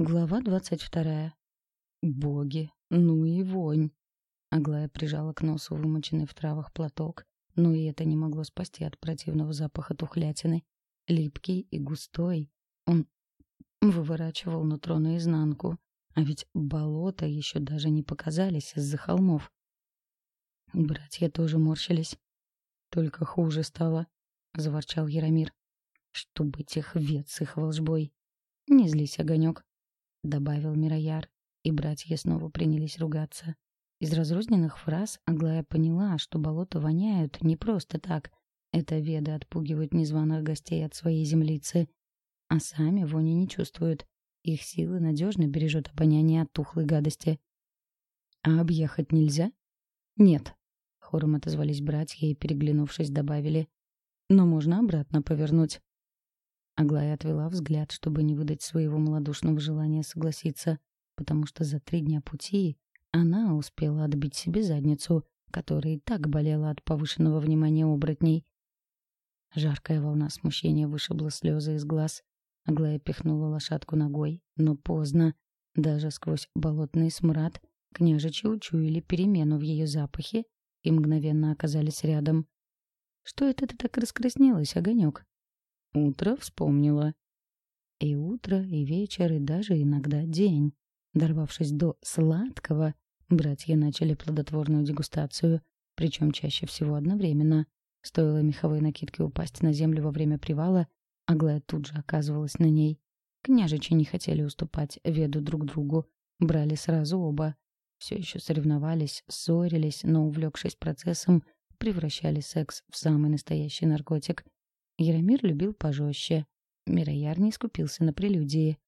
Глава двадцать вторая. Боги, ну и вонь. Аглая прижала к носу вымоченный в травах платок, но и это не могло спасти от противного запаха тухлятины. Липкий и густой. Он выворачивал нутро наизнанку, а ведь болота еще даже не показались из-за холмов. Братья тоже морщились. Только хуже стало, — заворчал Яромир. Чтоб быть их вет с их волжбой. Не злись, огонек добавил Мирояр, и братья снова принялись ругаться. Из разрозненных фраз Аглая поняла, что болота воняют не просто так. Это веды отпугивают незваных гостей от своей землицы, а сами вони не чувствуют. Их силы надежно бережет обоняние от тухлой гадости. «А объехать нельзя?» «Нет», — хором отозвались братья и, переглянувшись, добавили. «Но можно обратно повернуть». Аглая отвела взгляд, чтобы не выдать своего малодушного желания согласиться, потому что за три дня пути она успела отбить себе задницу, которая и так болела от повышенного внимания оборотней. Жаркая волна смущения вышибла слезы из глаз. Аглая пихнула лошадку ногой, но поздно. Даже сквозь болотный смрад княжичи учуяли перемену в ее запахе и мгновенно оказались рядом. «Что это ты так раскраснелась, огонек?» Утро вспомнила. И утро, и вечер, и даже иногда день. Дорвавшись до сладкого, братья начали плодотворную дегустацию, причем чаще всего одновременно. Стоило меховой накидке упасть на землю во время привала, Аглая тут же оказывалась на ней. Княжичи не хотели уступать веду друг другу, брали сразу оба. Все еще соревновались, ссорились, но, увлекшись процессом, превращали секс в самый настоящий наркотик. Яромир любил пожестче. Мирояр не скупился на прелюдии.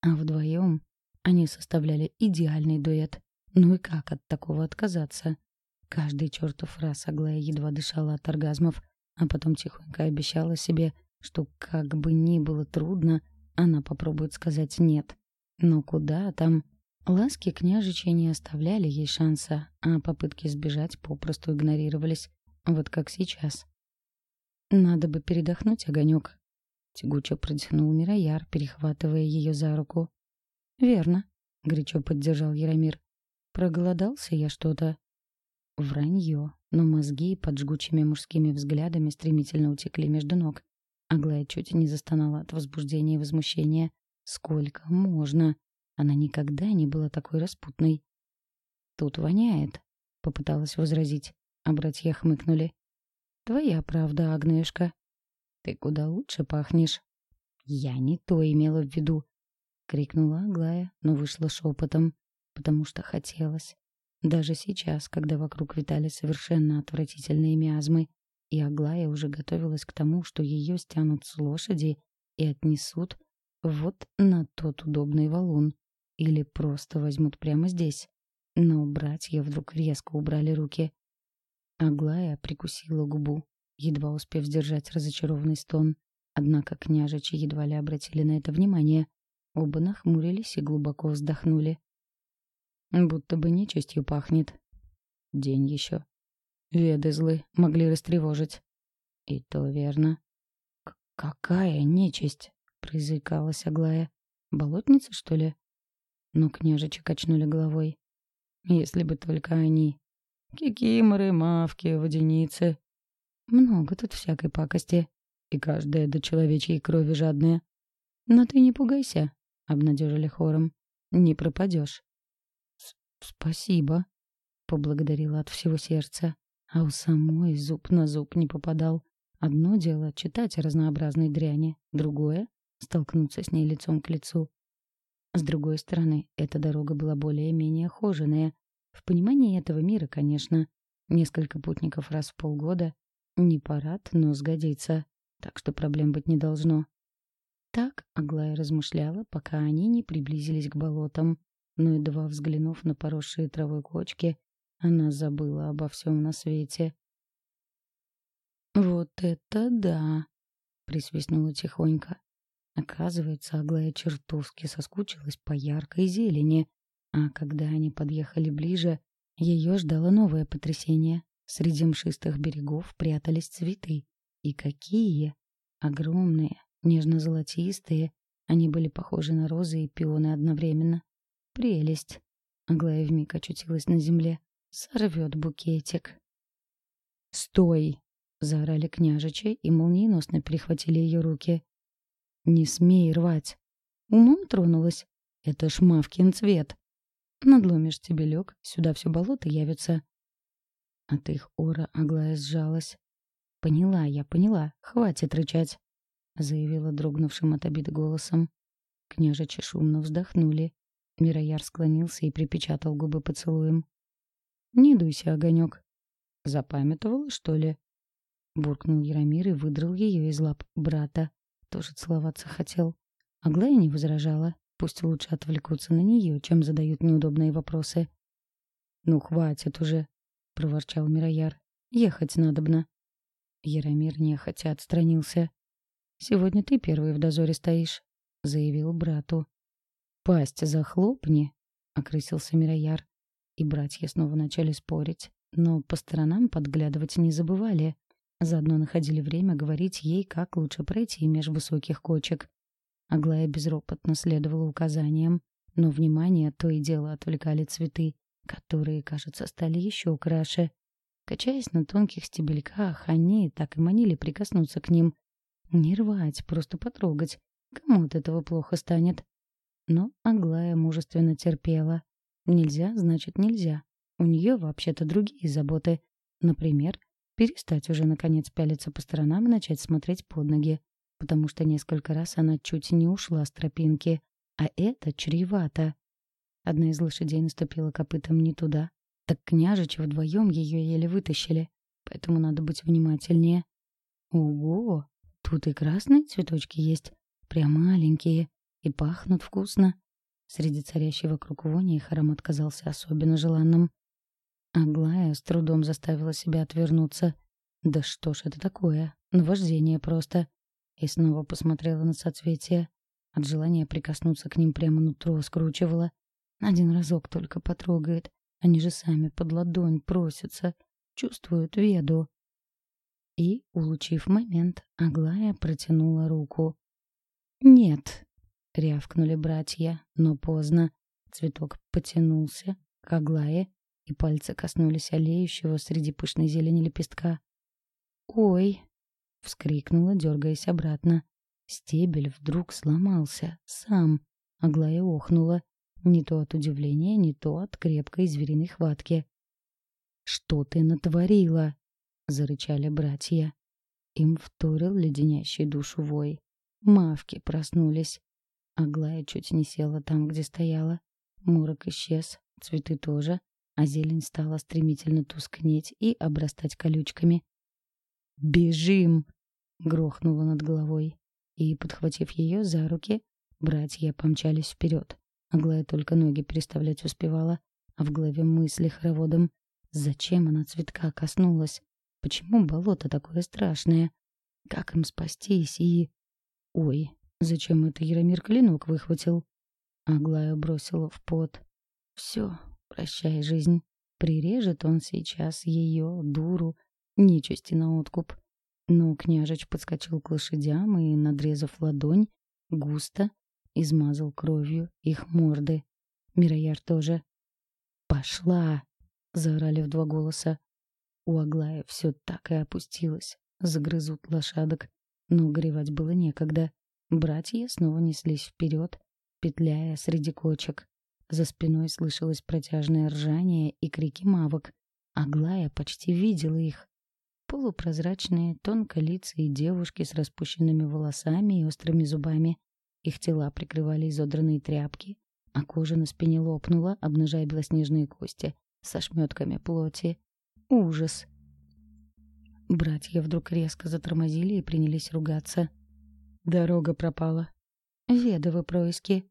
А вдвоем они составляли идеальный дуэт. Ну и как от такого отказаться? Каждый чертов раз Аглая едва дышала от оргазмов, а потом тихонько обещала себе, что как бы ни было трудно, она попробует сказать «нет». Но куда там? Ласки княжича не оставляли ей шанса, а попытки сбежать попросту игнорировались. Вот как сейчас. Надо бы передохнуть, огонек. Тягуче протянул Мирояр, перехватывая ее за руку. Верно, горячо поддержал Яромир. Проголодался я что-то. Вранье, но мозги под жгучими мужскими взглядами стремительно утекли между ног. Аглая чуть не застонала от возбуждения и возмущения. Сколько можно? Она никогда не была такой распутной. «Тут воняет», — попыталась возразить, а братья хмыкнули. Твоя правда, Агнешка. Ты куда лучше пахнешь. Я не то имела в виду, крикнула Аглая, но вышла шепотом, потому что хотелось. Даже сейчас, когда вокруг витали совершенно отвратительные миазмы, и Аглая уже готовилась к тому, что ее стянут с лошади и отнесут вот на тот удобный валун, или просто возьмут прямо здесь. Но братья вдруг резко убрали руки. Аглая прикусила губу, едва успев сдержать разочарованный стон. Однако княжичи едва ли обратили на это внимание. Оба нахмурились и глубоко вздохнули. Будто бы нечистью пахнет. День еще. Веды злы могли растревожить. И то верно. «Какая нечисть?» — произыкалась Аглая. «Болотница, что ли?» Но княжичи качнули головой. «Если бы только они Кикиморы, мавки, водяницы. Много тут всякой пакости. И каждая до человечьей крови жадная. Но ты не пугайся, — обнадежили хором. Не пропадешь. Спасибо, — поблагодарила от всего сердца. А у самой зуб на зуб не попадал. Одно дело — читать разнообразной дряни, другое — столкнуться с ней лицом к лицу. С другой стороны, эта дорога была более-менее хоженая, в понимании этого мира, конечно, несколько путников раз в полгода не парад, но сгодится, так что проблем быть не должно. Так Аглая размышляла, пока они не приблизились к болотам, но едва взглянув на поросшие травой кочки, она забыла обо всем на свете. «Вот это да!» — присвистнула тихонько. Оказывается, Аглая чертовски соскучилась по яркой зелени, а когда они подъехали ближе, ее ждало новое потрясение. Среди мшистых берегов прятались цветы. И какие! Огромные, нежно-золотистые, Они были похожи на розы и пионы одновременно. Прелесть. Аглая вмиг очутилась на земле. Сорвет букетик. «Стой!» — заорали княжичи и молниеносно перехватили ее руки. «Не смей рвать!» Умом тронулась. «Это ж мавкин цвет!» «Надломишь стебелек, сюда все болото явится». От их ора Аглая сжалась. «Поняла я, поняла. Хватит рычать», — заявила дрогнувшим от обиды голосом. Княжичи шумно вздохнули. Мирояр склонился и припечатал губы поцелуем. «Не дуйся, огонек. Запамятовала, что ли?» Буркнул Яромир и выдрал ее из лап брата. Тоже целоваться хотел. Аглая не возражала. Пусть лучше отвлекутся на нее, чем задают неудобные вопросы. «Ну, хватит уже», — проворчал Мирояр. «Ехать надобно». Яромир нехотя отстранился. «Сегодня ты первый в дозоре стоишь», — заявил брату. «Пасть захлопни», — окрысился Мирояр. И братья снова начали спорить, но по сторонам подглядывать не забывали. Заодно находили время говорить ей, как лучше пройти меж высоких кочек. Аглая безропотно следовала указаниям, но внимание то и дело отвлекали цветы, которые, кажется, стали еще краше. Качаясь на тонких стебельках, они так и манили прикоснуться к ним. Не рвать, просто потрогать. Кому от этого плохо станет? Но Аглая мужественно терпела. Нельзя, значит, нельзя. У нее вообще-то другие заботы. Например, перестать уже наконец пялиться по сторонам и начать смотреть под ноги. Потому что несколько раз она чуть не ушла с тропинки. А это чревато. Одна из лошадей наступила копытом не туда, так княжичи вдвоем ее еле вытащили, поэтому надо быть внимательнее. Ого, тут и красные цветочки есть, прям маленькие, и пахнут вкусно. Среди царящей вокруг вони их аромат казался особенно желанным. Аглая с трудом заставила себя отвернуться. Да что ж это такое? Наваждение просто. И снова посмотрела на соцветия. От желания прикоснуться к ним прямо нутро скручивала. Один разок только потрогает, они же сами под ладонь просятся, чувствуют веду. И, улучив момент, Аглая протянула руку. «Нет», — рявкнули братья, но поздно. Цветок потянулся к Аглае, и пальцы коснулись олеющего среди пышной зелени лепестка. «Ой!» — вскрикнула, дергаясь обратно. Стебель вдруг сломался, сам. Аглая охнула. Не то от удивления, не то от крепкой звериной хватки. «Что ты натворила?» — зарычали братья. Им вторил леденящий душу вой. Мавки проснулись. Аглая чуть не села там, где стояла. Морок исчез, цветы тоже, а зелень стала стремительно тускнеть и обрастать колючками. «Бежим!» — грохнуло над головой. И, подхватив ее за руки, братья помчались вперед. Аглая только ноги переставлять успевала, а в голове мысли хороводом. Зачем она цветка коснулась? Почему болото такое страшное? Как им спастись и... Ой, зачем это Яромир клинок выхватил? Аглая бросила в пот. Все, прощай, жизнь. Прирежет он сейчас ее, дуру, нечисти на откуп. Но княжич подскочил к лошадям и, надрезав ладонь, густо измазал кровью их морды. Мирояр тоже. «Пошла!» — заорали в два голоса. У Аглая все так и опустилось. Загрызут лошадок. Но горевать было некогда. Братья снова неслись вперед, петляя среди кочек. За спиной слышалось протяжное ржание и крики мавок. Аглая почти видела их. Полупрозрачные, тонколицые девушки с распущенными волосами и острыми зубами. Их тела прикрывали изодранные тряпки, а кожа на спине лопнула, обнажая белоснежные кости со шметками плоти. Ужас! Братья вдруг резко затормозили и принялись ругаться. Дорога пропала. Ведовы происки.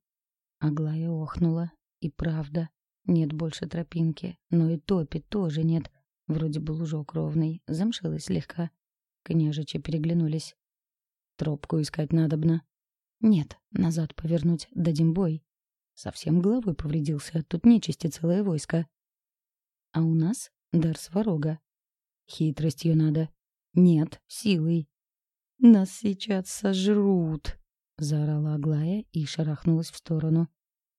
Аглая охнула. И правда, нет больше тропинки, но и топи тоже нет. Вроде бы лужок ровный, замшилый слегка. Княжичи переглянулись. Тропку искать надобно. Нет, назад повернуть, дадим бой. Совсем головой повредился, тут нечисти целое войско. А у нас дар сварога. Хитростью надо. Нет, силой. Нас сейчас сожрут. — заорала Аглая и шарахнулась в сторону.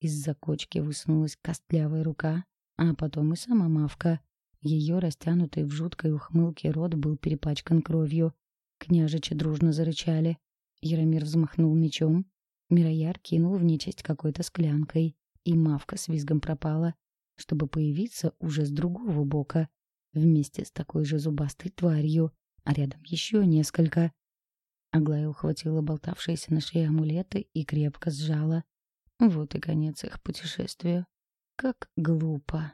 Из-за кочки высунулась костлявая рука, а потом и сама мавка. Ее растянутый в жуткой ухмылке рот был перепачкан кровью. Княжичи дружно зарычали. Яромир взмахнул мечом. Мирояр кинул в нечисть какой-то склянкой, и мавка с визгом пропала, чтобы появиться уже с другого бока, вместе с такой же зубастой тварью, а рядом еще несколько. Аглая ухватила болтавшиеся на шее амулеты и крепко сжала. Вот и конец их путешествию. Как глупо.